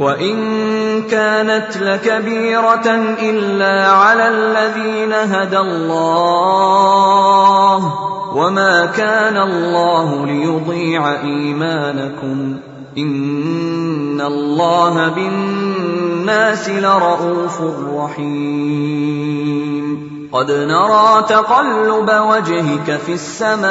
وان كانت لكبيره الا على الذين هدى الله وما كان الله ليضيع ايمانكم ان الله بالناس لرءوف رحيم قد نرى تقلب وجهك في السماء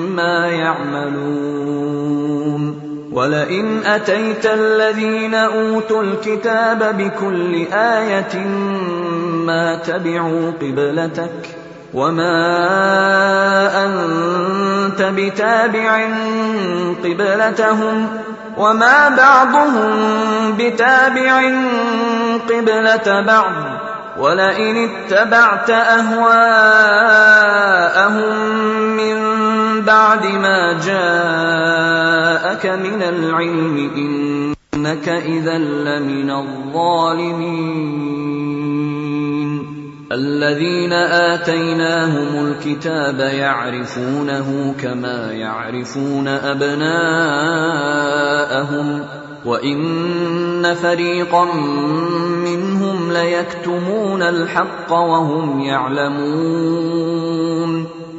يعملون. ولئن اتيت الذين اوتوا الكتاب بكل إيه ما تبعوا قبلتك وما انت بتابع قبلتهم وما بعضهم بتابع قبله بعض ولئن اتبعت اهواءهم من بعد ما جاءك من العلم إنك إذا لمن الظالمين. الذين آتيناهم الكتاب يعرفونه كما يعرفون أبناءهم وإن فريقا منهم ليكتمون الحق وهم يعلمون.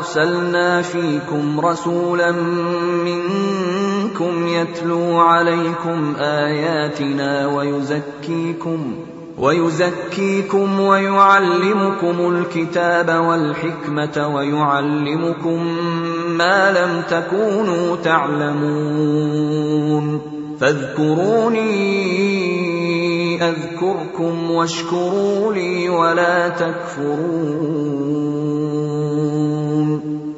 أرسلنا فيكم رسولا منكم يتلو عليكم آياتنا ويزكيكم ويزكيكم ويعلمكم الكتاب والحكمة ويعلمكم ما لم تكونوا تعلمون فاذكروني أذكركم واشكروا لي ولا تكفرون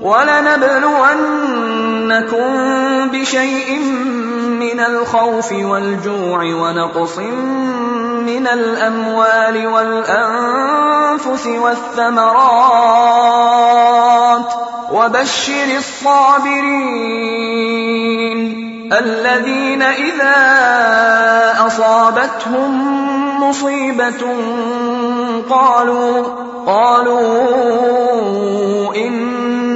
ولنبلونكم بشيء من الخوف والجوع ونقص من الأموال والأنفس والثمرات وبشر الصابرين الذين إذا أصابتهم مصيبة قالوا قالوا